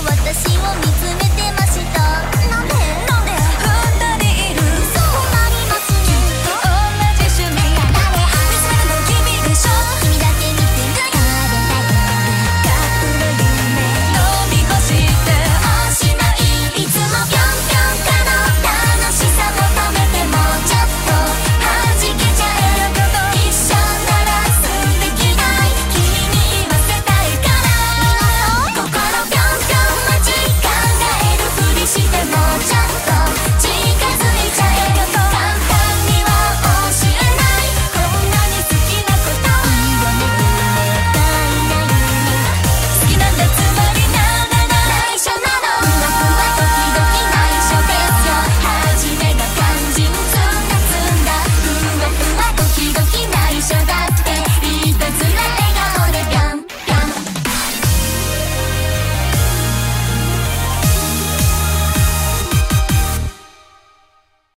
私を見つめて